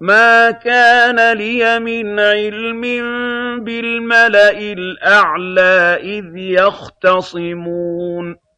مَا كَانَ لِيَ مِنْ عِلْمٍ بِالْمَلَإِ الْأَعْلَىٰ إِذْ يَخْتَصِمُونَ